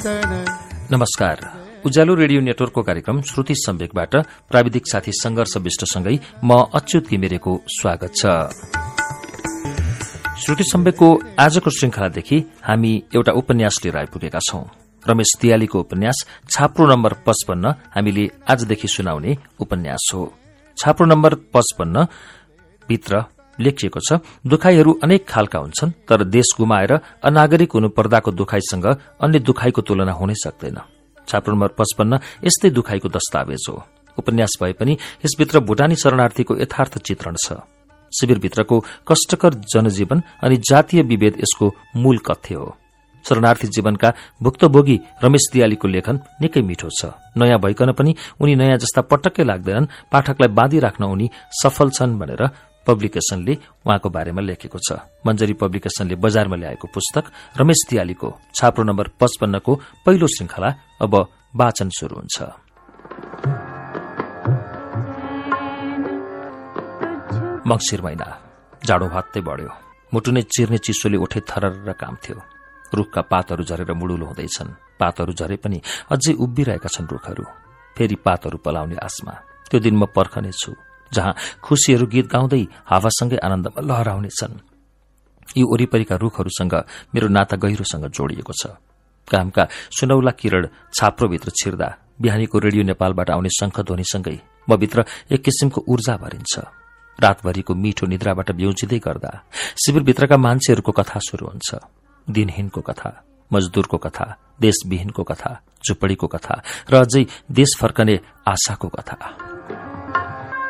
नमस्कार। उज्यालो रेडियो नेटवर्कको कार्यक्रम श्रुति सम्वेकबाट प्राविधिक साथी संघर्ष विष्टसँगै म अच्युत घिमिरेको स्वागत छ। श्रुति सम्वेकको आजको श्रृंखलादेखि हामी एउटा उपन्यास लिएर आइपुगेका छौं। रमेश दियालीको उपन्यास छाप्रो नम्बर पचपन्न हामीले आजदेखि सुनाउने उपन्यास हो। छाप्रो नम्बर पचपन्न भित्र लेखिएको छ दुखाइहरू अनेक खालका हुन्छन् तर देश गुमाएर अनागरिक हुनु पर्दाको दुखाइसँग अन्य दुखाइको तुलना हुनै सक्दैन। छाप्रो नम्बर पचपन्न यस्तै दुखाइको दस्तावेज हो। उपन्यास भए पनि यसभित्र भूटानी शरणार्थीको यथार्थ चित्रण छ। शिविरभित्रको कष्टकर जनजीवन अनि जातीय विभेद यसको मूल कथ्य हो। शरणार्थी जीवनका भुक्तभोगी रमेश दियालीको लेखन निकै मिठो छ। नयाँ भइकन पनि उनी नयाँ जस्ता पटक्कै लाग्दैनन् पाठकलाई बाँधिराख्न उनी सफल छन् भनेर पब्लिकेशनले उहाँको बारेमा लेखेको छ। मञ्जरी पब्लिकेशनले बजारमा ल्याएको पुस्तक रमेश दियालीको छाप्रो नम्बर पचपन्नको पहिलो श्रृंखला अब वाचन शुरू हुन्छ। मङ्सिर महिना जाडो भात्तै बढ्यो। मुटु नै चिर्ने चिसोले उठे थरर काम थियो। रूखका पातहरू झरेर मुडुलो हुँदैछन्। पातहरू झरे पनि अझै उभिरहेका छन् रूखहरू। फेरि पातहरू पलाउने आसमा। त्यो दिन म पर्खनेछु। जहाँ खुशीहरू गीत गाउँदै हावासँगै आनन्दमा लहराउनेछन् यी वरिपरिका रूखहरूसँग मेरो नाता गहिरोसँग जोडिएको छ। कामका सुनौला किरण छाप्रोभित्र छिर्दा बिहानीको रेडियो नेपालबाट आउने शंखध्वनिसँगै म भित्र एक किसिमको ऊर्जा भरिन्छ। रातभरिको मिठो निद्राबाट ब्यौजिँदै गर्दा शिविरभित्रका मान्छेहरूको कथा शुरू हुन्छ। दिनहीनको कथा मजदूरको कथा देशविहीनको कथा झुपड़ीको कथा र अझै देश फर्कने आशाको कथा।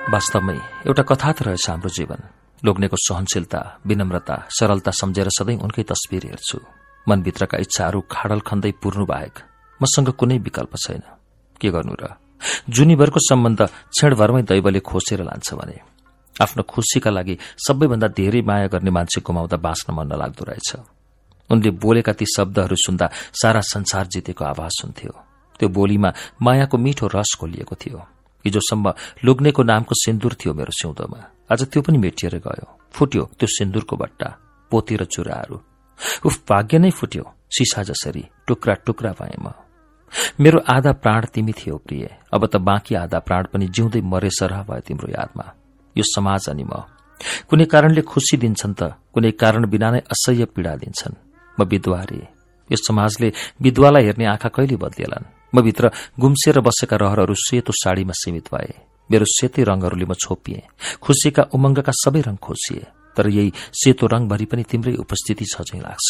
वास्तवमै एउटा कथा त रहेछ हाम्रो जीवन। लोग्नेको सहनशीलता विनम्रता सरलता सम्झेर सधैँ उनकै तस्विर हेर्छु। मनभित्रका इच्छाहरू खाडल खन्दै पूर्नु बाहेक मसँग कुनै विकल्प छैन। के गर्नु र? जुनीभरको सम्बन्ध क्षणभरमै दैवले खोसेर लान्छ भने। आफ्नो खुशीका लागि सबैभन्दा धेरै माया गर्ने मान्छे गुमाउँदा बाँच्न मन नलाग्दो रहेछ। उनले बोलेका ती शब्दहरू सुन्दा सारा संसार जितेको आवाज हुन्थ्यो। त्यो बोलीमा मायाको मिठो रस खोलिएको थियो। हिजोसम्म लुग्नेको नामको सिन्दूर थियो मेरो सिउँदोमा। आज त्यो पनि मेटिएर गयो। फुट्यो त्यो सिन्दूरको बट्टा पोती र चुराहरू। उफ भाग्य नै फुट्यो सिसा जसरी टुक्रा टुक्रा भए म। मेरो आधा प्राण तिमी थियो प्रिय। अब त बाँकी आधा प्राण पनि जिउँदै मरे सरह भयो तिम्रो यादमा। यो समाज अनि म। कुनै कारणले खुशी दिन्छन् त कुनै कारण बिना नै असह्य पीड़ा दिन्छन्। म विधवा रे यो समाजले विधवालाई हेर्ने आँखा कहिले बदलिएलान् म भित्र गुम्सिएर बसेका रहरहरू सेतो साड़ीमा सीमित भए। मेरो सेतै रंगहरूले म छोपिए। खुशीका उमंगका सबै रंग खोसिए। तर यही सेतो रंगभरि पनि तिम्रै उपस्थिति छ झै लाग्छ।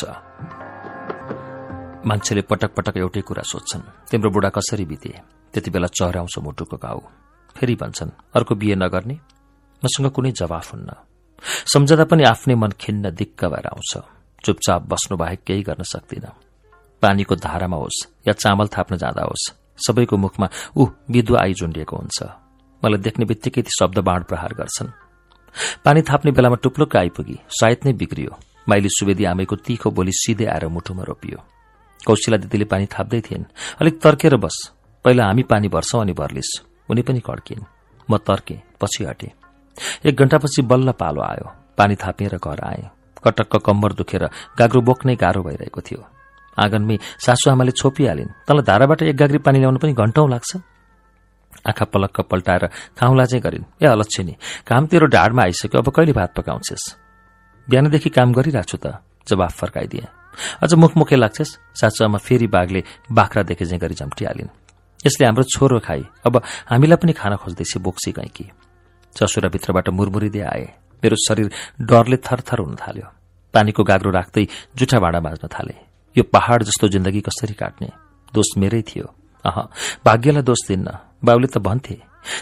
मान्छेले पटक पटक एउटै कुरा सोध्छन्। तिम्रो बुढा कसरी बिते? त्यति बेला चहराउँछ मुटुको घाउ। फेरि भन्छन् अर्को बिहे नगर्ने? मसँग कुनै जवाफ हुन्न। सम्झदा पनि आफ्नै मन खिन्न दिक्क भएर आउँछ। चुपचाप बस्नु बाहेक केही गर्न सक्दिनँ। पानीको धारामा होस् या चामल थाप्न जाँदा होस् सबैको मुखमा ऊ विधुवा आई झुण्डिएको हुन्छ। मलाई देख्ने बित्तिकै ती शब्द बाँड प्रहार गर्छन्। पानी थाप्ने बेलामा टुप्लुक्क आइपुगी सायद नै बिग्रियो। माइली सुवेदी आमैको तीखो बोली सिधै आएर मुटुमा रोपियो। कौशिला दिदीले पानी थाप्दै थिइन् अलिक तर्केर बस। पहिला हामी पानी भर्छौं अनि भर्लिस उनी पनि कड्किन्। म तर्के पछि हटे। एक घण्टापछि बल्ल पालो आयो। पानी थापिएर घर आए। कटक्क कम्बर दुखेर गाग्रो बोक्नै गाह्रो भइरहेको थियो। आँगनमै सासूआमाले छोपिहालिन्। तँलाई धाराबाट एक गाग्री पानी ल्याउनु पनि घण्टौं लाग्छ। आँखा पलक्क पल्टाएर खाउँला चाहिँ गरिन्। ए अलक्षिनी काम तेरो ढाडमा आइसक्यो। अब कहिले भात पकाउँछेस्? बिहानदेखि काम गरिरहेको छु त जवाफ फर्काइदिए। अझ मुखमुखे लाग्छेस्? सासूआमा फेरि बाघले बाख्रा देखे चाहिँ गरी झम्टिहालिन्। यसले हाम्रो छोरो खाई। अब हामीलाई पनि खाना खोज्दैछ बोक्सी गैकी। ससुराभित्रबाट मुरमुरिँदै आए। मेरो शरीर डरले थरथर हुन थाल्यो। पानीको गाग्रो राख्दै जुठा भाँडा माझ्न थाले। यो पहाड़ जस्तो जिन्दगी कसरी काट्ने? दोष मेरै थियो। अह भाग्यलाई दोष दिन्न बाबुले त भन्थे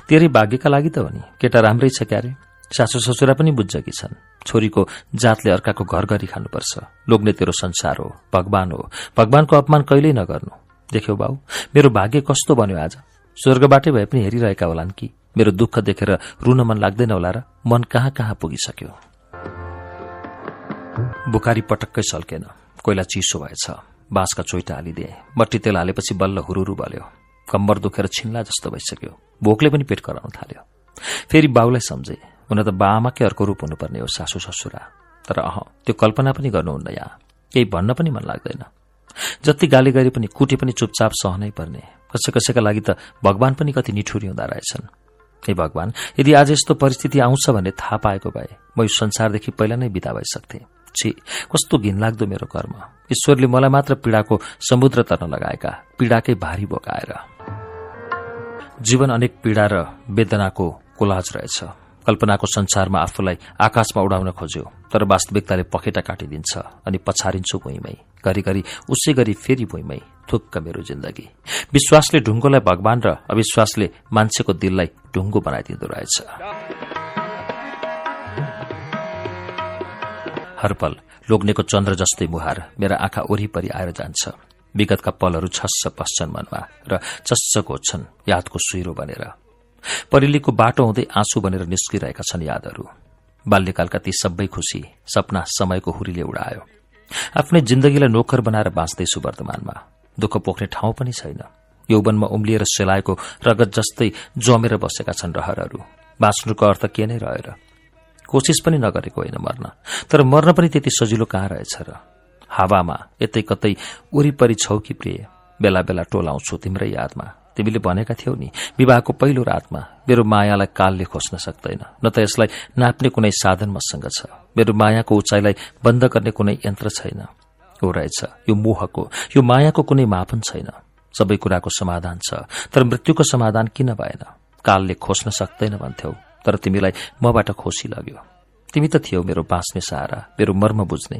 तेरै भाग्यका लागि त हो नि। केटा राम्रै छ क्यारे। सासु ससुरा पनि बुझ्छ कि छन्। छोरीको जातले अर्काको घर गरी खानुपर्छ लोग्ने तेरो संसार हो भगवान हो। भगवानको अपमान कहिल्यै नगर्नु। देख्यौ बाउ मेरो भाग्य कस्तो बन्यो आज? स्वर्गबाटै भए पनि हेरिरहेका होलान् कि? मेरो दुःख देखेर रुन मन लाग्दैन होला र मन कहाँ कहाँ पुगिसक्यो? बुकारी पटक्कै सल्केन। कोइला चिसो भएछ। बाँसका चोइटा हालिदिए। बट्टी तेल हालेपछि बल्ल हुरुरु बल्यो। कम्बर दुखेर छिन्ला जस्तो भइसक्यो। भोकले पनि पेट कराउन थाल्यो। फेरि बाउलाई सम्झे। हुन त बाआमाकै अर्को रूप हुनुपर्ने हो सासू ससुरा। तर अह त्यो कल्पना पनि गर्नुहुन्न यहाँ। केही भन्न पनि मन लाग्दैन। जति गाली गरे पनि कुटे पनि चुपचाप सहनै पर्ने। कसै कसैका लागि त भगवान पनि कति निठुरी हुँदा रहेछन्। हे भगवान यदि आज यस्तो परिस्थिति आउँछ भन्ने थाहा पाएको भए म यो संसारदेखि पहिला नै बिदा भइसक्थे। छि कस्तो घिनलाग्दो मेरो कर्म। ईश्वरले मलाई मात्र पीड़ाको समुद्र तर्न लगाएका पीड़ाकै भारी बोकाएर। जीवन अनेक पीड़ा र वेदनाको कोलाज रहेछ। कल्पनाको संसारमा आफूलाई आकाशमा उडाउन खोज्यो तर वास्तविकताले पखेटा काटिदिन्छ अनि पछारिन्छु भुइँमै घरिघरि उसै गरी फेरि भुइँमै थुक्क मेरो जिन्दगी। विश्वासले ढुङ्गोलाई भगवान र अविश्वासले मान्छेको दिललाई ढुङ्गो बनाइदिँदो रहेछ। हरपल लोग्नेको चन्द्र जस्तै मुहार मेरा आँखा वरिपरि आएर जान्छ। विगतका पलहरू छस्स पश्छन् मनमा र चस्स घोज्छन् यादको सुइरो बनेर। परिलीको बाटो हुँदै आँसु बनेर निस्किरहेका छन् यादहरू। बाल्यकालका ती सबै खुशी सपना समयको हुरीले उडायो। आफ्नै जिन्दगीलाई नोकर बनाएर बाँच्दैछु वर्तमानमा दुःख पोख्ने ठाउँ पनि छैन। यौवनमा उम्लिएर सेलाएको रगत जस्तै जमेर बसेका छन् रहरहरू। बाँच्नुको अर्थ के नै रहेर। कोसिस पनि नगरेको होइन मर्न। तर मर्न पनि त्यति सजिलो कहाँ रहेछ र? हावामा यतै कतै वरिपरि छौ कि प्रिय? बेला बेला टोलाउँछु तिम्रै यादमा। तिमीले भनेका थियौ नि विवाहको पहिलो रातमा मेरो मायालाई कालले खोज्न सक्दैन। न त यसलाई नाप्ने कुनै साधन मसँग छ। मेरो मायाको उचाइलाई बन्द गर्ने कुनै यन्त्र छैन। हो रहेछ यो मोहको यो मायाको कुनै मापन छैन। सबै कुराको समाधान छ तर मृत्युको समाधान किन भएन? कालले खोज्न सक्दैन भन्थ्यौ। तर तिमीलाई मबाट खोसी लाग्यो। तिमी त थियौ मेरो बाँच्ने सहारा मेरो मर्म बुझ्ने।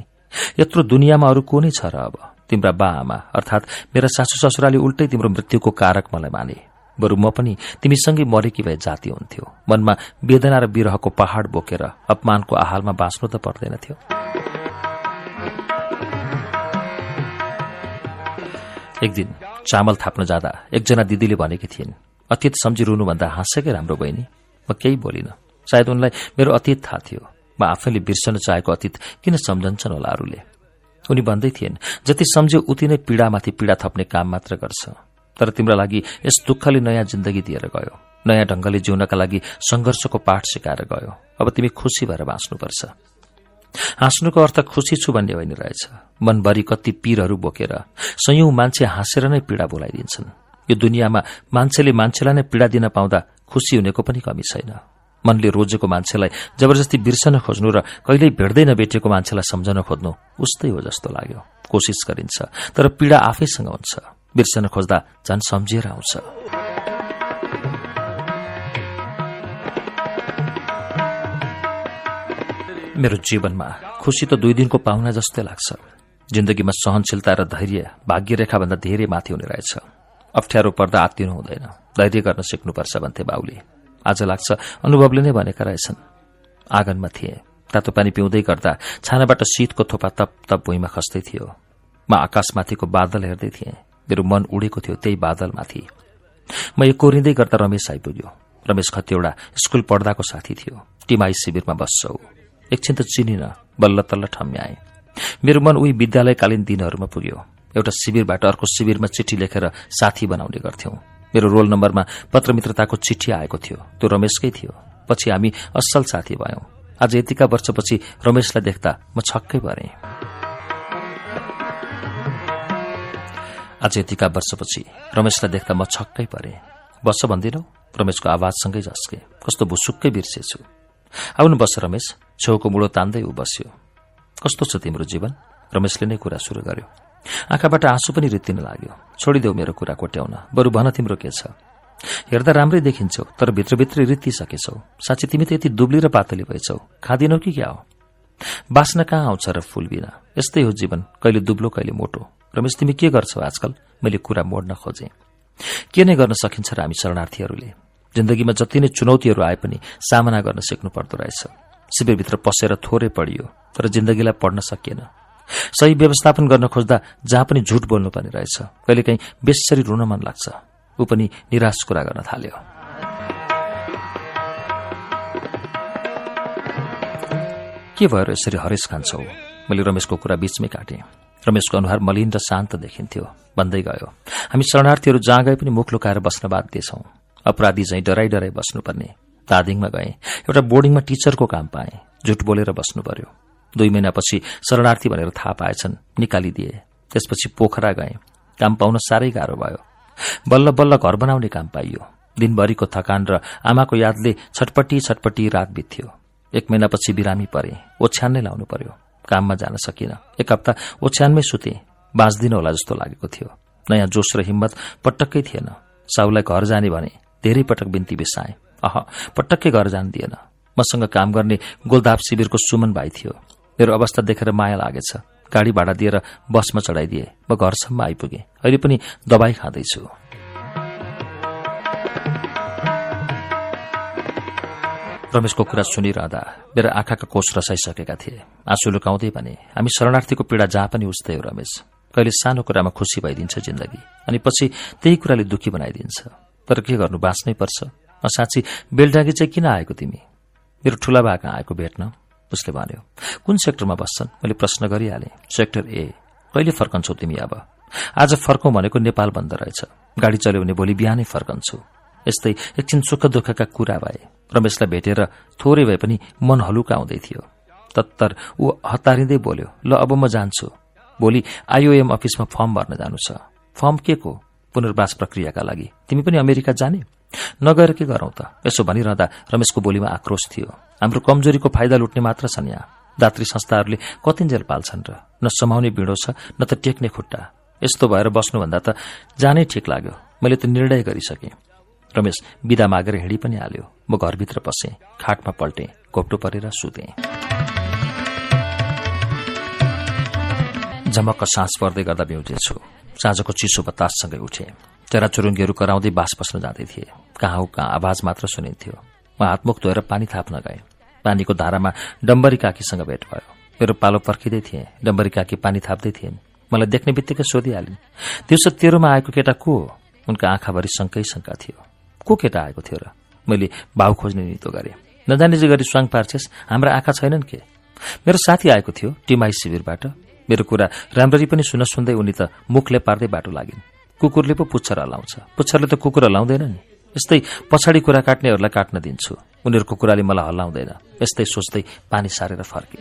यत्रो दुनियाँमा अरू को नै छ र अब? तिम्रा बा आमा अर्थात मेरा सासू ससुराले उल्टै तिम्रो मृत्युको कारक मलाई माने। बरु म पनि तिमीसँगै मरेकी भए जाति हुन्थ्यो। मनमा वेदना र विरहको पहाड़ बोकेर अपमानको आहालमा बाँच्नु त पर्दैनथ्यो। एक दिन चामल थाप्न जाँदा एकजना दिदीले भनेकी थिइन् अतीत सम्झी रुनुभन्दा हाँसेकै राम्रो बहिनी। म केही बोलिन। सायद उनलाई मेरो अतीत थाहा थियो। म आफैले बिर्सन चाहेको अतीत किन सम्झन्छन् होला अरूले? उनी भन्दै थिएन जति सम्झ्यो उति नै पीड़ामाथि पीड़ा थप्ने काम मात्र गर्छ। तर तिम्रा लागि यस दुःखले नयाँ जिन्दगी दिएर गयो। नयाँ ढंगले जिउनका लागि संघर्षको पाठ सिकाएर गयो। अब तिमी खुशी भएर बाँच्नुपर्छ। हाँस्नुको अर्थ खुशी छु भन्ने होइन रहेछ। मनभरि कति पीरहरू बोकेर संयौं मान्छे हाँसेर नै पीड़ा बोलाइदिन्छन्। यो दुनियाँमा मान्छेले मान्छेलाई नै पीड़ा दिन पाउँदा खुशी हुनेको पनि कमी छैन। मनले रोजेको मान्छेलाई जबरजस्ती बिर्सन खोज्नु र कहिल्यै भेट्दै नभेटेको मान्छेलाई सम्झन खोज्नु उस्तै हो जस्तो लाग्यो। कोसिस गरिन्छ तर पीड़ा आफैसँग हुन्छ। बिर्सन खोज्दा झन् सम्झिएर आउँछ। मेरो जीवनमा खुशी त दुई दिनको पाहुना जस्तै लाग्छ। जिन्दगीमा सहनशीलता र धैर्य भाग्यरेखाभन्दा धेरै माथि हुने रहेछ। अप्ठ्यारो पर्दा आत्तिनु हुँदैन। धैर्य गर्न सिक्नुपर्छ भन्थे बाउले। आज लाग्छ अनुभवले नै भनेका रहेछन्। आँगनमा थिए। तातो पानी पिउँदै गर्दा छानाबाट शीतको थोपा तप तप भुइँमा खस्दै थियो। म आकाशमाथिको बादल हेर्दै थिएँ। मेरो मन उडेको थियो त्यही बादलमाथि। म यो कोरिँदै गर्दा रमेश आइपुग्यो। रमेश खतिवड़ा स्कूल पढ्दाको साथी थियो। टिमाई शिविरमा बस्छौ। एकछिन त चिनिन बल्ल तल्ल ठम्याए मेरो मन उही विद्यालयकालीन दिनहरूमा पुग्यो। एउटा शिविरबाट अर्को शिविरमा चिठी लेखेर साथी बनाउने गर्थ्यौं। मेरो रोल नम्बरमा पत्र मित्रताको चिठी आएको थियो। त्यो रमेशकै थियो। पछि हामी असल साथी भयौं। आज यतिका वर्षपछि रमेशलाई देख्दा म छक्कै परे आज यतिका वर्षपछि रमेशलाई देख्दा म छक्कै परे। बस भन्दिनौ रमेशको आवाजसँगै झस्के। कस्तो भुसुक्कै बिर्सेछु। आउनु बस रमेश। छेउको मुडो तान्दै ऊ बस्यो। कस्तो छ तिम्रो जीवन? रमेशले नै कुरा शुरू गर्यो। आँखाबाट आँसु पनि रित्तिन लाग्यो। छोडिदेऊ मेरो कुरा कोट्याउन। बरु भन तिम्रो के छ? हेर्दा राम्रै देखिन्छौ तर भित्रभित्रै रित्तिसकेछौ। साँच्ची तिमी त यति दुब्ली र पातली भएछौ। खाँदिनौ कि क्या हो? बाँच्न कहाँ आउँछ र फूल बिना? यस्तै हो जीवन कहिले दुब्लो कहिले मोटो। रमेश तिमी के गर्छौ आजकल? मैले कुरा मोड्न खोजे। के नै गर्न सकिन्छ र हामी शरणार्थीहरूले? जिन्दगीमा जति नै चुनौतीहरू आए पनि सामना गर्न सिक्नु पर्दो रहेछ। शिविरभित्र पसेर थोरै पढियो तर जिन्दगीलाई पढ्न सकिएन। सही व्यवस्थापन गर्न खोज्दा जहाँ पनि झुट बोल्नु पर्ने रहेछ। कहिलेकाहीँ बेसरी रुन मन लाग्छ। ऊ पनि निराश कुरा गर्न थाल्यो। के भएर यसरी हरेस खान्छौ? मैले रमेशको कुरा बीचमै काटेँ। रमेशको अनुहार मलिन र शान्त देखिन्थ्यो। भन्दै गयो हामी शरणार्थीहरू जहाँ गए पनि मुख लुकाएर बस्न बाध्य छौं अपराधी झैं डराई डराई बस्नुपर्ने। दार्जिलिङमा गए। एउटा बोर्डिङमा टीचरको काम पाए। झुट बोलेर बस्नु पर्यो। दुई महिनापछि शरणार्थी भनेर थाहा पाएछन्। निकालिदिए। त्यसपछि पोखरा गए। काम पाउन साह्रै गाह्रो भयो। बल्ल बल्ल घर बनाउने काम पाइयो। दिनभरिको थकान र आमाको यादले छटपटी छटपटी रात बित्थ्यो। एक महिनापछि बिरामी परे। ओछ्यान नै लाउनु पर्यो। काममा जान सकिन। एक हप्ता ओछ्यानमै सुते। बाँच्दिन होला जस्तो लागेको थियो। नयाँ जोस र हिम्मत पटक्कै थिएन। साउलाई घर जाने भने धेरै पटक बिन्ती बिसाए। अह पटक्कै घर जान दिएन। मसँग काम गर्ने गोलदाप शिविरको सुमन भाइ थियो। मेरो अवस्था देखेर माया लागेछ। गाडी भाडा दिएर बसमा चढाइदिए। म घरसम्म आइपुगे। अहिले पनि दबाई खाँदैछु। रमेशको कुरा सुनिरहँदा मेरो आँखाका कोष रसाइसकेका थिए। आँसु लुकाउँदै भने हामी शरणार्थीको पीड़ा जहाँ पनि उस्तै हो रमेश। कहिले सानो कुरामा खुसी भइदिन्छ जिन्दगी अनि पछि त्यही कुराले दुखी बनाइदिन्छ। तर के गर्नु बाँच्नै पर्छ। साँच्ची बेलडाँगी चाहिँ किन आएको तिमी? मेरो ठूला भाका आएको भेट्न? उसले भन्यो कुन सेक्टरमा बस्छन्? मैले प्रश्न गरिहालेँ। सेक्टर ए कहिले फर्कन्छौ तिमी अब? आज फर्कौं भनेको नेपाल बन्द रहेछ। गाडी चल्यो भने भोलि बिहानै फर्कन्छु। यस्तै एकछिन सुख दुःखका कुरा भए। रमेशलाई भेटेर थोरै भए पनि मन हलुका आउँदै थियो। तत्तर ऊ हतारिँदै बोल्यो ल अब म जान्छु। भोलि आइओएम अफिसमा फर्म भर्न जानु छ। फर्म के को? पुनर्वास प्रक्रियाका लागि। तिमी पनि अमेरिका जाने? नगएर के गरौं त? यसो भनिरहँदा रमेशको बोलीमा आक्रोश थियो। हाम्रो कमजोरीको फाइदा लुट्ने मात्र छन् यहाँ। दात्री संस्थाहरूले कतिन्जेल पाल्छन् र? न समाउने बिँडो छ न त टेक्ने खुट्टा। यस्तो भएर बस्नुभन्दा त जानै ठिक लाग्यो। मैले त निर्णय गरिसकेँ। रमेश विदा मागेर हिँडी पनि हाल्यो। म घरभित्र पसेँ। खाटमा पल्टे। घोप्टो परेर सुते। झमक्क सास पर्दै गर्दा बिउजेछु साँझको चिसो बताससँगै उठे। चराचुरुङ्गीहरू कराउँदै बास बस्न जाँदै थिए। कहाँ हो कहाँ आवाज मात्र सुनिन्थ्यो। म हातमुख धोएर पानी थाप्न गए। पानीको धारामा डम्बरी काकीसँग भेट भयो। मेरो पालो पर्खिँदै थिएँ। डम्बरी काकी पानी थाप्दै थिइन्। मलाई देख्ने बित्तिकै सोधिहालिन्। दिउँसो तेह्रोमा आएको केटा को हो? उनका आँखाभरि शङ्कै शङ्का थियो। को केटा आएको थियो र? मैले भाउ खोज्ने नितो गरेँ। नजाने गरी स्वाङ पार्छेस हाम्रा आँखा छैनन् के? मेरो साथी आएको थियो टिमाई शिविरबाट। मेरो कुरा राम्ररी पनि सुन सुन्दै उनी त मुखले पार्दै बाटो लागिन्। कुकुरले पो पुच्छर हलाउँछ। पुच्छरले त कुकुर हलाउँदैन नि। यस्तै पछाडि कुरा काट्नेहरूलाई काट्न दिन्छु। उनीहरूको कुराले मलाई हल्लाउँदैन यस्तै सोच्दै पानी सारेर फर्के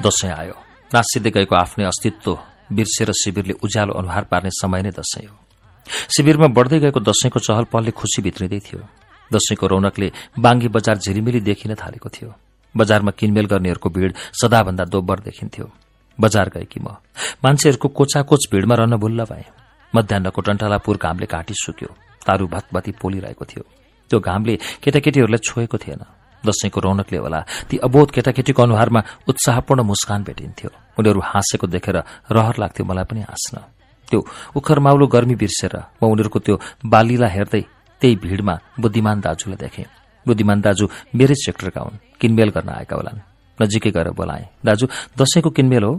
दशैं आयो। नासिँदै गएको आफ्नै अस्तित्व बिर्सेर शिविरले उज्यालो अनुहार पार्ने समय नै दशैं हो। शिविरमा बढ्दै गएको दशैंको चहल पहलले खुशी भित्रिँदै थियो। दशैंको रौनकले बाङ्गी बजार झिलिमिली देखिन थालेको थियो। बजारमा किनमेल गर्नेहरूको भीड़ सदाभन्दा दोब्बर देखिन्थ्यो। बजार गएकी म। मान्छेहरूको कोचाकोच भीड़मा रहन भुल्ल भए। मध्याहको टन्टालापुर घामले काटी सुक्यो। तारू भतभती पोलिरहेको थियो। त्यो घामले केटाकेटीहरूलाई छोएको थिएन। दशैंको रौनकले होला ती अबोध केटाकेटीको अनुहारमा उत्साहपूर्ण मुस्कान भेटिन्थ्यो। उनीहरू हाँसेको देखेर रहर लाग्थ्यो मलाई पनि हाँस्न। त्यो उखरमाउलो गर्मी बिर्सेर म उनीहरूको त्यो बालीलाई हेर्दै त्यही भीड़मा बुद्धिमान दाजुलाई देखे। बुद्धिमान दाजु मेरै सेक्टरका हुन्। किनमेल गर्न आएका होलान्। नजिकै गएर बोलाए दाजु दशैंको किनमेल हो?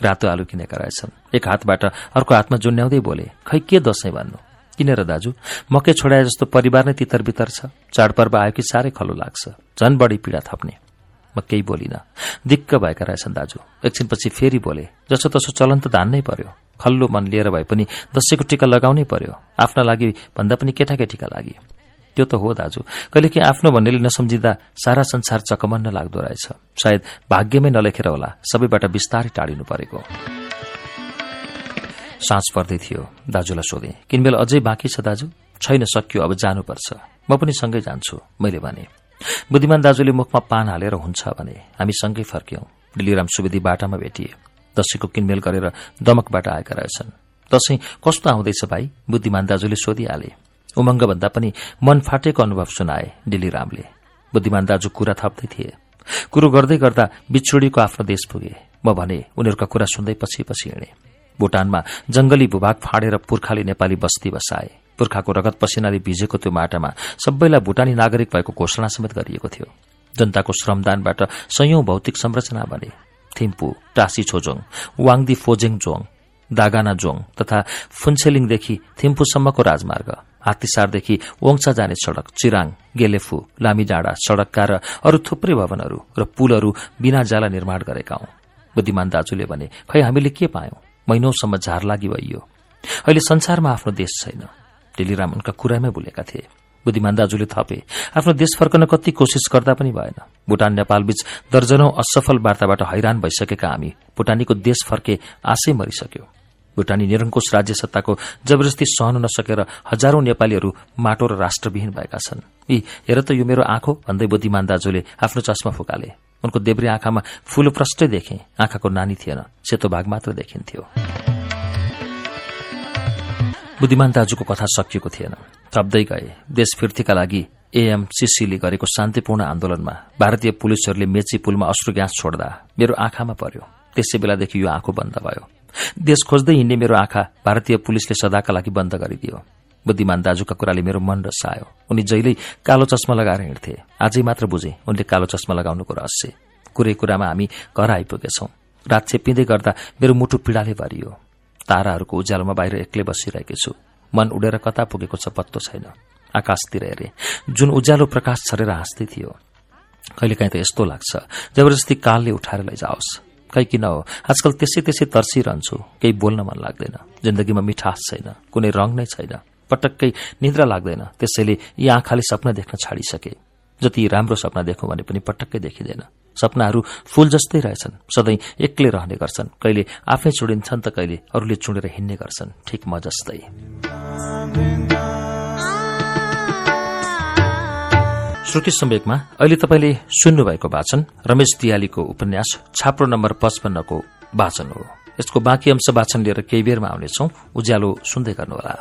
रातो आलु किनेका रहेछन्। एक हातबाट अर्को हातमा जुन्याउँदै बोले खै के दशैं भन्नु? किनेर दाजु मकै छोडाए जस्तो परिवार नै तितर बितर छ। चाडपर्व आयो कि साह्रै खलो लाग्छ। झन बढी पीड़ा थप्ने। म केही बोलिन। दिक्क भएका रहेछन् दाजु। एकछिनपछि फेरि बोले जसो तसो चलन त धान्नै पर्यो। खल्लो मन लिएर भए पनि दशैंको टीका लगाउनै पर्यो। आफ्ना लागि भन्दा पनि केटाकेटीका लागि। त्यो त हो दाजु। कहिलेकाहीँ आफ्नो भन्नेले नसम्झिँदा सारा संसार चकमन्न लाग्दो रहेछ। सायद भाग्यमै नलेखेर होला सबैबाट बिस्तारै टाढिनु परेको। साँझ पर्दै थियो दाजुलाई सोधे किनबेल अझै बाँकी छ दाजु? छैन सकियो अब जानुपर्छ। म पनि सँगै जान्छु मैले भने। बुद्धिमान दाजुले मुखमा पान हालेर हुन्छ भने हामी सँगै फर्क्यौं। दिल्लीराम सुवेदी बाटामा भेटिए। दशैंको किनमेल गरेर दमकबाट आएका रहेछन्। दशैं कस्तो आउँदैछ भाइ? बुद्धिमान दाजुले सोधिहाले। उमंग भन्दा पनि मन फाटेको अनुभव सुनाए डिलीरामले। बुद्धिमान दाजु कुरा थप्दै थिए। कुरो गर्दै गर्दा बिछोडीको आफ्नो देश पुगे। म भने उनीहरूका कुरा सुन्दै पछि पछि हिँडे। भूटानमा जंगली भूभाग फाँडेर पुर्खाले नेपाली बस्ती बसाए। पुर्खाको रगत पसिनाले भिजेको त्यो माटामा सबैलाई भूटानी नागरिक भएको घोषणा समेत गरिएको थियो। जनताको श्रमदानबाट संयौं भौतिक संरचना बने। थिम्पू टासी छोजोङ वाङदी फोजेङ जोङ दागाना जोङ तथा फुन्सेलिङदेखि थिम्पूसम्मको राजमार्ग। हात्तीसारदेखि ओङसा जाने सड़क चिराङ गेलेफु लामी डाँडा सड़कका र अरू थुप्रै भवनहरू र पुलहरू बिना जाला निर्माण गरेका हौ बुद्धिमान दाजुले भने खै हामीले के पायौं? महिनौसम्म झार लागि भइयो अहिले संसारमा आफ्नो देश छैन टेलिराम उनका कुरामै भुलेका थिए। बुद्धिमान दाजुले थपे आफ्नो देश फर्कन कति कोशिश गर्दा पनि भएन। भूटान नेपाल बीच दर्जनौ असफल वार्ताबाट हैरान भइसकेका हामी। भूटानीको देश फर्के आशै मरिसक्यो। भुटानी निरङ्कुश राज्य सत्ताको जबरजस्ती सहन नसकेर हजारौं नेपालीहरू माटो र राष्ट्रविहीन भएका छन्। यी हेर त यो मेरो आँखो भन्दै बुद्धिमान दाजुले आफ्नो चस्मा फुकाले। उनको देब्रे आँखामा फूलो प्रष्टै देखे आँखाको नानी थिएन सेतो भाग मात्र देखिन्थ्यो। बुद्धिमान दाजुको कथा सकिएको थिएन। थप्दै गए। देश फिर्तीका लागि एएमसीसीले गरेको शान्तिपूर्ण आन्दोलनमा भारतीय पुलिसहरूले मेची पुलमा अश्रु ग्यास छोड्दा मेरो आँखामा पर्यो। त्यसै बेलादेखि यो आँखो बन्द भयो। देश खोज्दै हिँड्ने मेरो आँखा भारतीय पुलिसले सदाका लागि बन्द गरिदियो। बुद्धिमान दाजुका कुराले मेरो मन रसायो। उनी जहिल्यै कालो चस्मा लगाएर हिँड्थे। आजै मात्र बुझे उनले कालो चस्मा लगाउनुको रहस्य। कुरै कुरामा हामी घर आइपुगेछौं। रात छेपिँदै गर्दा मेरो मुटु पीड़ाले भरियो। ताराहरूको उज्यालोमा बाहिर एक्लै बसिरहेकी छु। मन उडेर कता पुगेको छ पत्तो छैन। आकाशतिर हेरे। जुन उज्यालो प्रकाश छरेर हाँस्दै थियो। कहिलेकाहीँ त यस्तो लाग्छ जबरजस्ती कालले उठाएर लैजाओस्। खै किन हो? आजकल त्यसै त्यसै तर्सिरहन्छु। केही बोल्न मन लाग्दैन। जिन्दगीमा मिठास छैन। कुनै रङ नै छैन। पटक्कै निद्रा लाग्दैन। त्यसैले यी आँखाले सपना देख्न छाडिसके। जति राम्रो सपना देखौँ भने पनि पटक्कै देखिँदैन। सपनाहरू फूल जस्तै रहेछन्। सधैँ एक्लै रहने गर्छन्। कहिले आफै चुडिन्छन् त कहिले अरूले चुडेर हिँड्ने गर्छन्। ठिक म जस्तै। श्रुति सम्वेकमा अहिले तपाईँले सुन्नुभएको वाचन रमेश दियालीको उपन्यास छाप्रो नम्बर पचपन्नको वाचन हो। यसको बाँकी अंश वाचन लिएर केही बेरमा आउनेछौ। उज्यालो सुन्दै गर्नुहोला।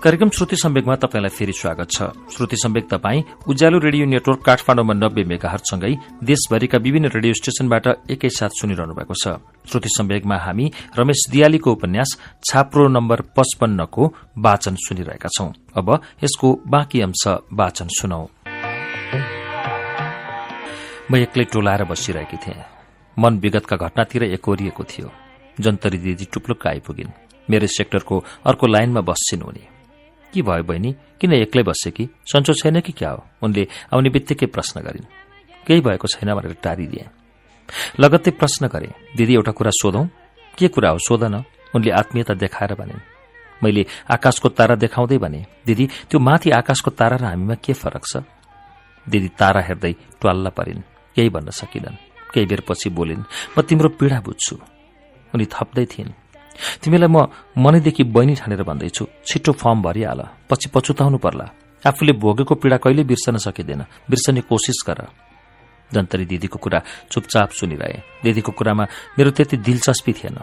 कार्यक्रम श्रुति सम्वेकमा तपाईँलाई फेरि स्वागत छ। श्रुति सम्वेक तपाईँ उज्यालो रेडियो नेटवर्क काठमाडौँमा नब्बे मेगाहरसँगै देशभरिका विभिन्न रेडियो स्टेशनबाट एकैसाथ सुनिरहनु भएको छ। श्रुति सम्वेकमा हामी रमेश दियालीको उपन्यास छाप्रो नम्बर पचपन्नको वाचन सुनिरहेका छौं। अब यसको बाँकी अंश वाचन सुनौ। म एक्लै टोलाएर बसिरहेकी थिएँ। मन विगतका घटनातिर एकोरिएको थियो। जन्तरी दिदी टुप्लुक्क आइपुगिन्। मेरो सेक्टरको अर्को लाइनमा बस्छिन् उनी। के भयो बहिनी? किन एक्लै बसे कि? सन्चो छैन कि क्या हो? उनले आउने बित्तिकै प्रश्न गरिन्। केही भएको छैन भनेर टारिदिए। लगत्तै प्रश्न गरे दिदी एउटा कुरा सोधौं? के कुरा हो? सोध न उनले आत्मीयता देखाएर भनिन्। मैले आकाशको तारा देखाउँदै भने दिदी त्यो माथि आकाशको तारा र हामीमा के फरक छ? दिदी तारा हेर्दै ट्वाल्ला परिन्। केही भन्न सकिनन् केही बेर पछि बोलिन् म तिम्रो पीड़ा बुझ्छु। उनी थप्दै थिइन्। तिमीलाई म मनैदेखि बहिनी ठानेर भन्दैछु छिट्टो फर्म भरिहाल। पछि पछुताउनु पर्ला। आफूले भोगेको पीड़ा कहिले बिर्सन सकिँदैन। बिर्सने कोसिस गर। जन्तरी दिदीको कुरा चुपचाप सुनिरहे। दिदीको कुरामा मेरो त्यति दिलचस्पी थिएन।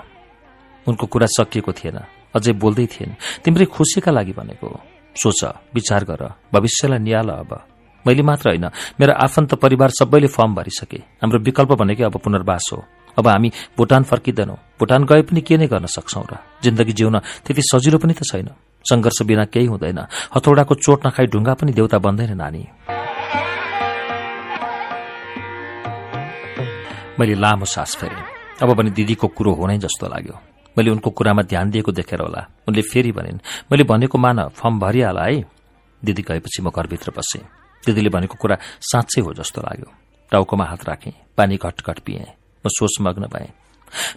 उनको कुरा सकिएको थिएन। अझै बोल्दै थिएन। तिम्रै खुसीका लागि भनेको सोच विचार गर। भविष्यलाई निहाल अब। मैले मात्र होइन मेरो आफन्त परिवार सबैले फर्म भरिसके। हाम्रो विकल्प भनेकै अब पुनर्वास हो। अब हामी भुटान फर्किँदैनौ। भुटान गए पनि के नै गर्न सक्छौ र? जिन्दगी जिउन त्यति सजिलो पनि त छैन। संघर्ष बिना केही हुँदैन। हथौडाको चोट नखाई ढुङ्गा पनि देउता बन्दैन नानी। मैले लामो सास फेरेँ। अब पनि दिदीको कुरो नै जस्तो लाग्यो। मैले उनको कुरामा ध्यान दिएको देखेर होला। उनले फेरि भनिन् मैले भनेको मान फर्म भरिहाल है। दिदी गएपछि म घरभित्र बसेँ। दिदीले भनेको कुरा साँच्चै हो जस्तो लाग्यो। टाउकोमा हात राखेँ पानी घटघट पिएँ। सोचमग्न भएँ।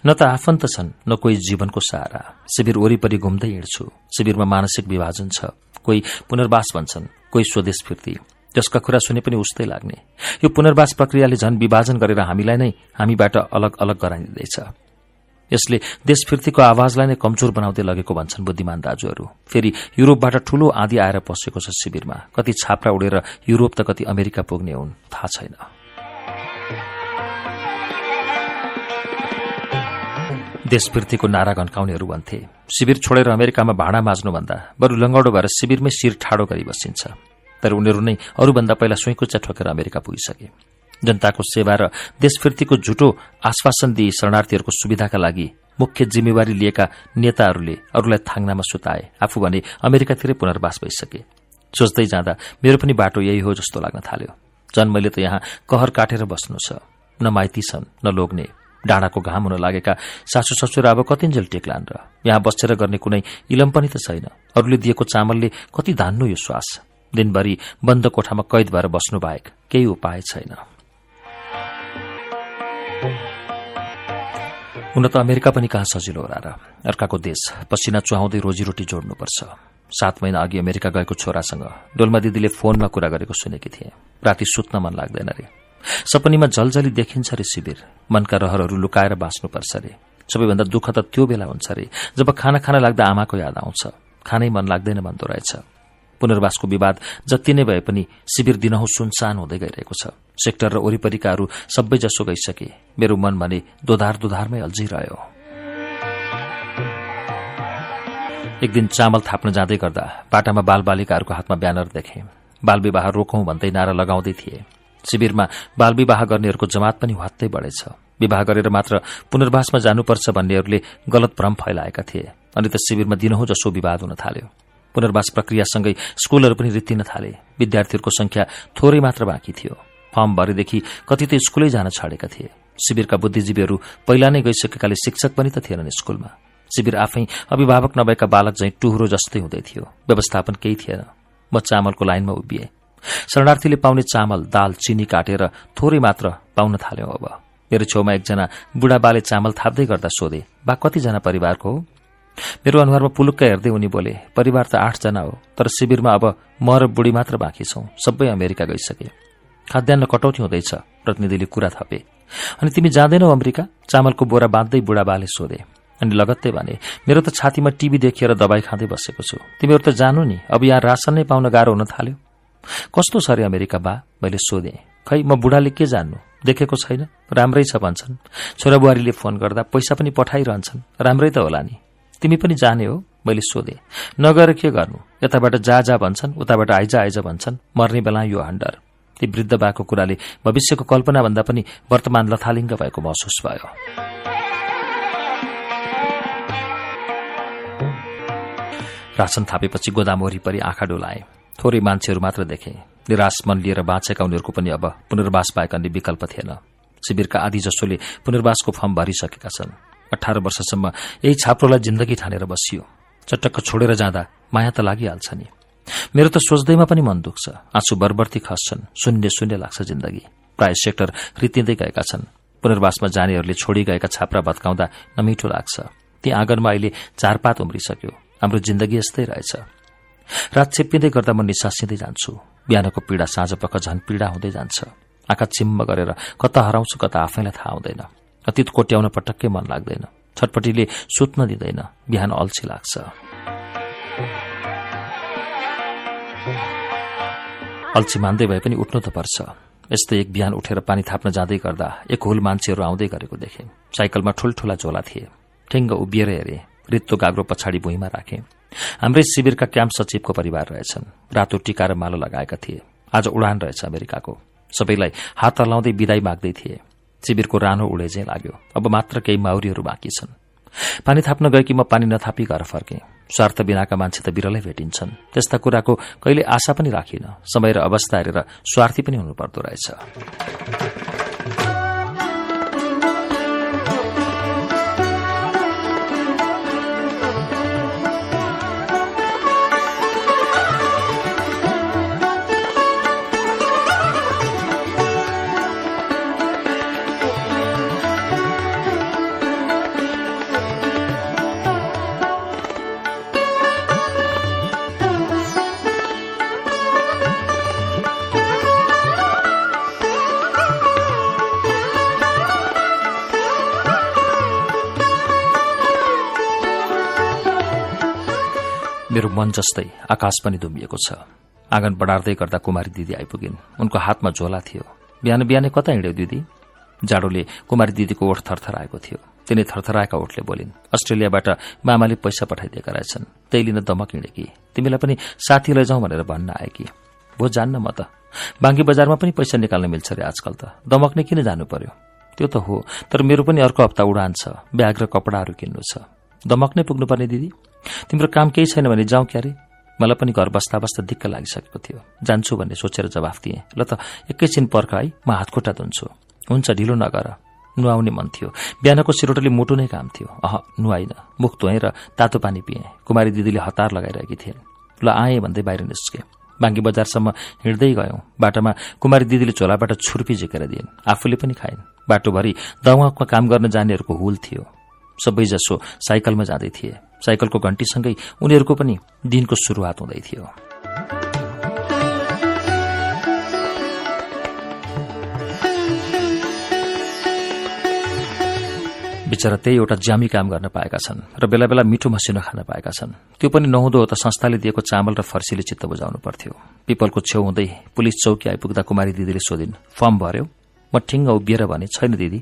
न त आफन्त छन् न कोही जीवनको सहारा शिविर वरिपरि घुम्दै हिँड्छु। शिविरमा मानसिक विभाजन छ। कोही पुनर्वास भन्छन् कोही स्वदेश फिर्ती। जसका कुरा सुने पनि उस्तै लाग्ने। यो पुनर्वास प्रक्रियाले झन विभाजन गरेर हामीलाई नै हामीबाट अलग अलग गराइदिँदैछ। यसले देश फिर्तीको आवाजलाई नै कमजोर बनाउँदै लगेको भन्छन् बुद्धिमान दाजुहरू। फेरि युरोपबाट ठूलो आँधी आएर पसेको छ शिविरमा। कति छाप्रा उडेर युरोप त कति अमेरिका पुग्ने हुन् थाहा छैन। देशवृद्धिको नारा घन्काउनेहरू भन्थे। शिविर छोडेर अमेरिकामा भाँडा माझ्नुभन्दा बरू लङ्गडो भएर शिविरमै शिर ठाडो गरी बसिन्छ। तर उनीहरू नै अरूभन्दा पहिला सुइकुच्चा ठोकेर अमेरिका पुगिसके। जनताको सेवा र देशवृद्धिको झुटो आश्वासन दिई शरणार्थीहरूको सुविधाका लागि मुख्य जिम्मेवारी लिएका नेताहरूले अरूलाई थाङ्नामा सुताए। आफू भने अमेरिकातिरै पुनर्वास भइसके। सोच्दै जाँदा मेरो पनि बाटो यही हो जस्तो लाग्न थाल्यो। झन् मैले त यहाँ कहर काटेर बस्नु छ। न माइती छन् न लोग्ने। डाँडाको घाम हुन लागेका सासू ससुर अब कतिन्जेल टेक्लान् र। यहाँ बसेर गर्ने कुनै इलम पनि त छैन। अरूले दिएको चामलले कति धान्नु यो श्वास? दिनभरि बन्द कोठामा कैद भएर बस्नु बाहेक केही उपाय छैन। हुन त अमेरिका पनि कहाँ सजिलो होला र। अर्काको देश पसिना चुहाउँदै रोजीरोटी जोड्नुपर्छ। सात महिना अघि अमेरिका गएको छोरासँग डोल्मा दिदीले फोनमा कुरा गरेको सुनेकी थिए। राति सुत्न मन लाग्दैन रे। सपनीमा जलजली देखिन्छ रे शिविर। मनका रहरहरू लुकाएर बाँच्नुपर्छ रे। सबैभन्दा दुःख त त्यो बेला हुन्छ रे जब खाना खाना लाग्दा आमाको याद आउँछ। खानै मन लाग्दैन भन्दो रहेछ। पुनर्वासको विवाद जति नै भए पनि शिविर दिनहु सुनसान हुँदै गइरहेको छ। सेक्टर र वरिपरिकाहरू सबैजसो गइसके। मेरो मन भने दोधार दोधारमै अल्झिरह्यो। एक दिन चामल थाप्न जाँदै गर्दा बाटामा बालबालिकाहरूको हातमा ब्यानर देखे। बालविवाह रोकौं भन्दै नारा लगाउँदै थिए। शिविरमा बालविवाह गर्नेहरूको जमात पनि हत्तै बढेछ। विवाह गरेर मात्र पुनर्वासमा जानुपर्छ भन्नेहरूले गलत भ्रम फैलाएका थिए अनि त शिविरमा दिनहौ जसो विवाद हुन थाल्यो। पुनर्वास प्रक्रियासँगै स्कूलहरू पनि रित्तिन थाले। विद्यार्थीहरूको संख्या थोरै मात्र बाँकी थियो। फर्म भरेदेखि कति त स्कूलै जान छाडेका थिए। शिविरका बुद्धिजीवीहरू पहिला नै गइसकेकाले शिक्षक पनि त थिएनन् स्कूलमा। शिविर आफै अभिभावक नभएका बालक झैं टुहुरो जस्तै हुँदै थियो। व्यवस्थापन केही थिएन। म चामलको लाइनमा उभिए। शरणार्थीले पाउने चामल दाल चिनी काटेर थोरै मात्र पाउन थाल्यो अब। मेरो छेउमा एकजना बुढाबाले चामल थाप्दै गर्दा सोधे बा कतिजना परिवारको हो? मेरो अनुहारमा पुलुक्क हेर्दै उनी बोले परिवार त आठजना हो तर शिविरमा अब म र बुढी मात्र बाँकी छौं सबै अमेरिका गइसके। खाद्यान्न कटौती हुँदैछ प्रतिनिधिले कुरा थपे। अनि तिमी जाँदैनौ अमेरिका? चामलको बोरा बाँध्दै बुढाबाले सोधे अनि लगत्तै भने मेरो त छातीमा टीभी देखिएर दबाई खाँदै बसेको छु। तिमीहरू त जानु नि अब यहाँ राशन नै पाउन गाह्रो हुन थाल्यो। कस्तो छ अरे अमेरिका बा? मैले सोधेँ। खै म बुढाले के जान्नु? देखेको छैन? राम्रै छ भन्छन्। छोराबुहारीले फोन गर्दा पैसा पनि पठाइरहन्छन्। राम्रै त होला नि। तिमी पनि जाने हो? मैले सोधे। नगएर के गर्नु? यताबाट जा जा भन्छन् उताबाट आइज आइज भन्छन्। मर्ने बेला यो हण्डर ती वृद्ध बाको कुराले भविष्यको कल्पना भन्दा पनि वर्तमान लथालिङ्ग भएको महसुस भयो। राशन थापेपछि गोदाम वरिपरि आँखा डोलाए। थोरै मान्छेहरू मात्र देखे। निराश मन लिएर बाँचेका उनीहरूको पनि अब पुनर्वास पाएका अन्य विकल्प थिएन। शिविरका आदि जसोले पुनर्वासको फर्म भरिसकेका छन्। अठार वर्षसम्म यही छाप्रोलाई जिन्दगी ठानेर बसियो। चटक्क छोडेर जाँदा माया त लागिहाल्छ नि। मेरो त सोच्दैमा पनि मन दुख्छ। आँसु बरबर्ती खस्छन्। शून्य शून्य लाग्छ जिन्दगी। प्राय सेक्टर रितिँदै गएका छन्। पुनर्वासमा जानेहरूले छोडी गएका छाप्रा भत्काउँदा नमिठो लाग्छ। ती आँगनमा अहिले चारपात उम्रिसक्यो। हाम्रो जिन्दगी यस्तै रहेछ। रात छेप्पिँदै गर्दा म निसासिँदै जान्छु। बिहानको पीड़ा साँझ पख झन पीड़ा हुँदै जान्छ। आँखा चिम्म गरेर कता हराउँछु कता आफैलाई थाहा हुँदैन। अतीत कोट्याउन पटक्कै मन लाग्दैन। छटपटीले सुत्न दिँदैन। बिहान अल्छी लाग्छ। अल्छी मान्दै भए पनि उठ्नु त पर्छ। यस्तै एक बिहान उठेर पानी थाप्न जाँदै गर्दा एक हुल मान्छेहरू आउँदै गरेको देखे। साइकलमा ठूल्ठूला झोला थिए। ठेङ्ग उभिएर हेरे। रित्तो गाग्रो पछाडि भुइँमा राखे। हाम्रै शिविरका क्याम्प सचिवको परिवार रहेछन्। रातो टिका र मालो लगाएका थिए। आज उडान रहेछ अमेरिकाको। सबैलाई हात हलाउँदै विदाई माग्दै थिए। शिविरको रानो उडे चाहिँ लाग्यो। अब मात्र केही माउरीहरू बाँकी छन्। पानी थाप्न गएकी म पानी नथापी घर फर्के। स्वार्थ बिनाका मान्छे त बिरलै भेटिन्छन्। त्यस्ता कुराको कहिले आशा पनि राखिन। समय र अवस्था हेरेर स्वार्थी पनि हुनुपर्दो रहेछ। मन जस्तै आकाश पनि दुम्बिएको छ। आँगन बढार्दै गर्दा कुमारी दिदी आइपुगिन्। उनको हातमा झोला थियो। बिहान बिहानै कता हिँड्यो दिदी? जाडोले कुमारी दिदीको ओठ थरथराएको थियो। तिनी थरथराएका ओठले बोलिन् अस्ट्रेलियाबाट मामाले पैसा पठाइदिएका रहेछन्। त्यही लिन दमक हिँडेकी तिमीलाई पनि साथी लैजाउँ भनेर भन्न आएकी भो जान्न म त। बाङ्गी बजारमा पनि पैसा निकाल्न मिल्छ रे आजकल त। दमक नै किन जानु पर्यो? त्यो त हो तर मेरो पनि अर्को हप्ता उडान छ। ब्याग र कपडाहरू किन्नु छ। दमक नै पुग्नुपर्ने दिदी? तिम्रो काम केही छैन भने जाउँ क्यारे? मलाई पनि घर बस्दा बस्दा दिक्क लागिसकेको थियो। जान्छु भन्ने सोचेर जवाफ दिएँ। ल त एकैछिन पर्ख है म हातखुट्टा धुन्छु। हुन्छ ढिलो नगर। नुहाउने मन थियो। बिहानको सिरोटोले मुटु नै काम थियो। अह नुहाइन। मुख धोएँ र तातो पानी पिएँ। कुमारी दिदीले हतार लगाइरहेकी थिइन्। ल आएँ भन्दै बाहिर निस्के। बाङ्गी बजारसम्म हिँड्दै गयौं। बाटोमा कुमारी दिदीले झोलाबाट छुर्पी झिकेर दिइन्। आफूले पनि खाइन्। बाटोभरि दवाकमा काम गर्न जानेहरूको हुल थियो। सबैजसो साइकलमा जाँदै थिए। साइकलको घण्टीसँगै उनीहरूको पनि दिनको शुरूआत हुँदै थियो। बिचरा त्यही एउटा ज्यामी काम गर्न पाएका छन् र बेला बेला मिठो मसिनो खान पाएका छन्। त्यो पनि नहुँदो त संस्थाले दिएको चामल र फर्सीले चित्त बुझाउनु पर्थ्यो। पिपलको छेउ हुँदै पुलिस चौकी आइपुग्दा कुमारी दिदीले सोधिन् फर्म भर्यो? म ठिङ्ग उभिएर भने छैन दिदी।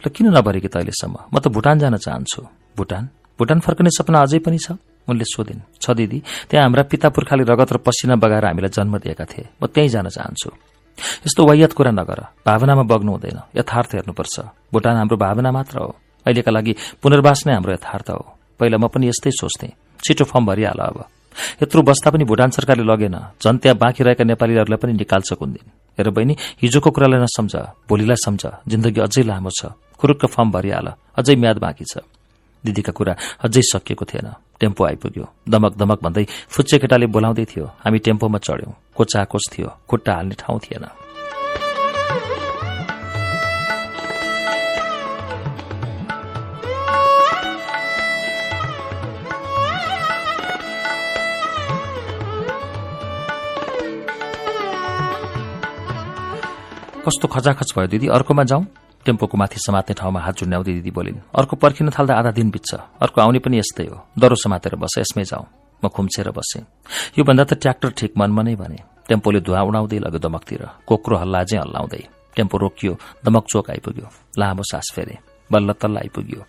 र किन नभरेकी त अहिलेसम्म? म त भुटान जान चाहन्छु। भुटान? भुटान फर्कने सपना अझै पनि छ? उनले सोधिन् छ दिदी त्यहाँ हाम्रा पिता पुर्खाले रगत र पसिना बगाएर हामीलाई जन्म दिएका थिए। म त्यहीँ जान चाहन्छु। यस्तो वायत कुरा नगर। भावनामा बग्नु हुँदैन। यथार्थ हेर्नुपर्छ। भुटान हाम्रो भावना मात्र हो। अहिलेका लागि पुनर्वास नै हाम्रो यथार्थ हो। पहिला म पनि यस्तै सोच्थे। छिटो फर्म भरिहाल अब। यत्रो बस्दा पनि भुटान सरकारले लगेन। झन् त्यहाँ बाँकी रहेका नेपालीहरूलाई पनि निकाल्छ कुन दिन हेर बहिनी हिजोको कुरालाई नसम्झ। भोलिलाई सम्झ। जिन्दगी अझै लामो छ। खुरुक्क फर्म भरिहाल। अझै म्याद बाँकी छ। दिदीका कुरा अझै सकिएको थिएन। टेम्पो आइपुग्यो। दमक दमक भन्दै फुच्चे केटाले बोलाउँदै थियो हामी टेम्पोमा चढ्यौं। कोचाकोच थियो। खुट्टा हाल्ने ठाउँ थिएन। कस्तो खचाखच भयो दिदी? अर्कोमा जाउँ टेम्पोको माथि समात्ने ठाउँमा हात जुन्याउँदै दिदी बोलिन् अर्को पर्खिन थाल्दा आधा दिन बित्छ। अर्को आउने पनि यस्तै हो। डरो समातेर बस यसमै जाउँ। म खुम्छेर बसेँ। योभन्दा त ट्र्याक्टर ठिक मनमा नै भने। टेम्पोले धुवा उडाउँदै लग्यो दमकतिर। कोक्रो हल्ला चाहिँ हल्लाउँदै। टेम्पो रोकियो। दमक चोक आइपुग्यो। लामो सास फेरे। बल्ल तल्ल आइपुग्यो।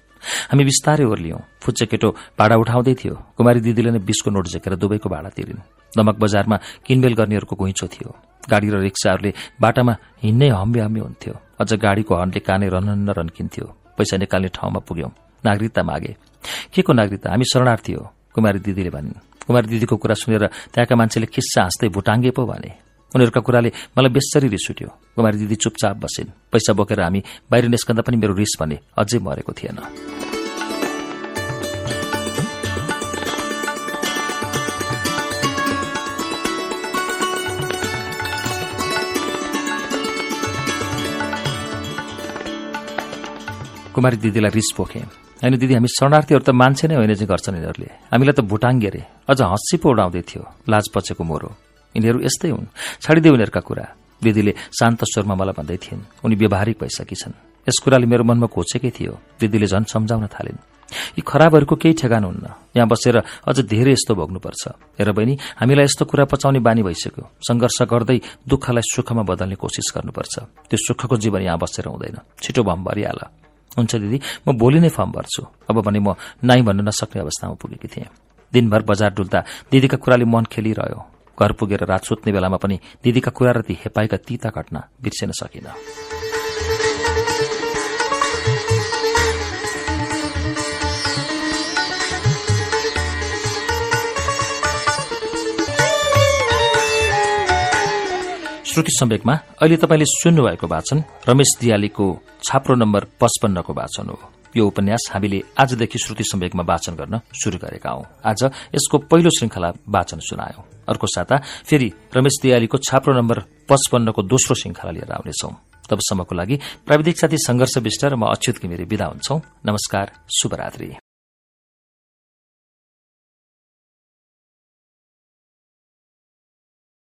हामी बिस्तारै ओर्लियौं। फुच्चे केटो भाडा उठाउँदै थियो। कुमारी दिदीले नै बिसको नोट झेकेर दुवैको भाडा तिरिन्। दमक बजारमा किनमेल गर्नेहरूको घुइँचो थियो। गाडी र रिक्साहरूले बाटामा हिँड्नै हम्बे हम्बे हुन्थ्यो। अझ गाडीको हर्नले कानै रनन्न रन्किन्थ्यो पैसा निकाल्ने ठाउँमा पुग्यौं। नागरिकता मागे। के को नागरिकता? हामी शरणार्थी हो कुमारी दिदीले भनिन्। कुमारी दिदीको कुरा सुनेर त्यहाँका मान्छेले खिस्सा हाँस्दै भुटाङ्गे पो भने। उनीहरूका कुराले मलाई बेसरी रिस उठ्यो कुमारी दिदी चुपचाप बसिन्। पैसा बोकेर हामी बाहिर निस्कँदा पनि मेरो रिस भने अझै मरेको थिएन। कुमारी दिदीलाई रिस पोखे। होइन दिदी हामी शरणार्थीहरू त मान्छे नै होइन चाहिँ गर्छन् यिनीहरूले। हामीलाई त भुटाङ्गे रे अझ हँसी पो उडाउँदै थियो लाज पचेको मोरो। यिनीहरू यस्तै हुन्। छाडिदेऊ उनीहरूका कुरा। दिदीले शान्त स्वरमा मलाई भन्दै थिइन् उनी व्यवहारिक भइसकी छन्। यस कुराले मेरो मनमा घोचेकै थियो। दिदीले झन् सम्झाउन थालिन्। यी खराबहरूको केही ठेगान हुन्न। यहाँ बसेर अझ धेरै यस्तो भोग्नुपर्छ। हेर बहिनी हामीलाई यस्तो कुरा पचाउने बानी भइसक्यो। संघर्ष गर्दै दुःखलाई सुखमा बदल्ने कोसिस गर्नुपर्छ। त्यो सुखको जीवन यहाँ बसेर हुँदैन। छिटो भम भरिहाल हुन्छ दिदी म भोलि नै फर्म भर्छु। अब भने म नाइ भन्न नसक्ने अवस्थामा पुगेकी थिएँ। दिनभर बजार डुल्दा दिदीका कुराले मन खेलिरह्यो। घर पुगेर रात सुत्ने बेलामा पनि दिदीका कुरा र ती हेपाएका तीता घटना बिर्सिन सकिन। श्रुति सम्वेकमा अहिले तपाईँले सुन्नुभएको वाचन रमेश दियालीको छाप्रो नम्बर पचपन्नको वाचन हो। यो उपन्यास हामीले आजदेखि श्रुति सम्वेकमा वाचन गर्न शुरू गरेका हौं। आज यसको पहिलो श्रृंखला वाचन सुनायौं। अर्को साता फेरि रमेश दियालीको छाप्रो नम्बर पचपन्नको दोस्रो श्रृंखला लिएर आउनेछौ। तबसम्मको लागि प्राविधिक साथी संघर्ष विष्ट र म अच्युत घिमिरे विदा हुन्छौ। नमस्कार शुभरात्री।